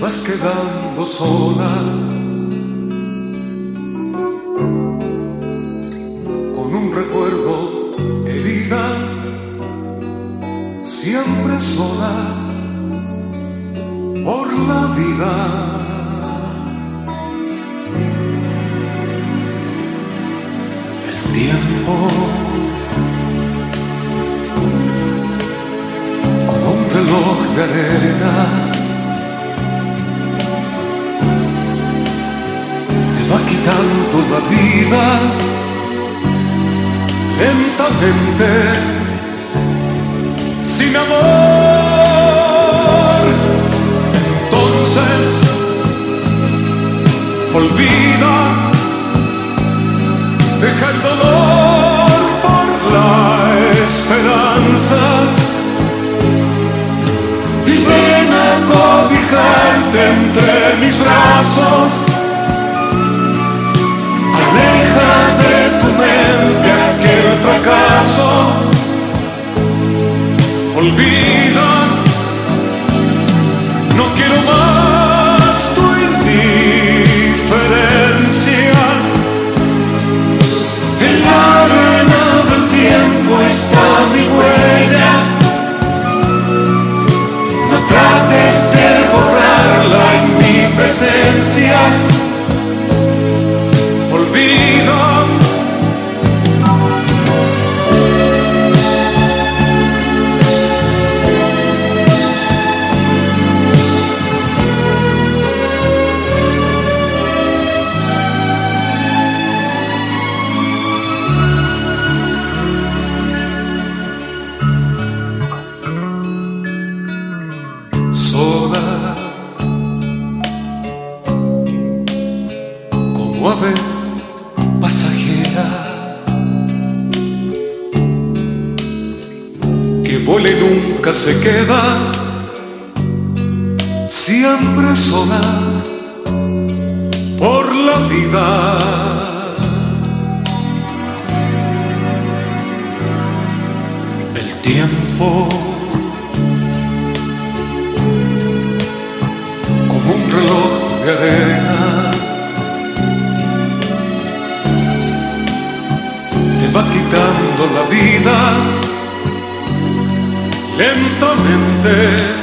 vas quedando sola. Con un recuerdo herida, siempre sola por la vida. El tiempo como un reloj de arena vida lentamente sin amor entonces olvida deja el dolor por la esperanza y ven a cobijarte entre mis brazos. Olvida. Como ave pasajera que y nunca se queda, siempre sola por la vida. El tiempo como un reloj de arena. Va quitando la vida lentamente,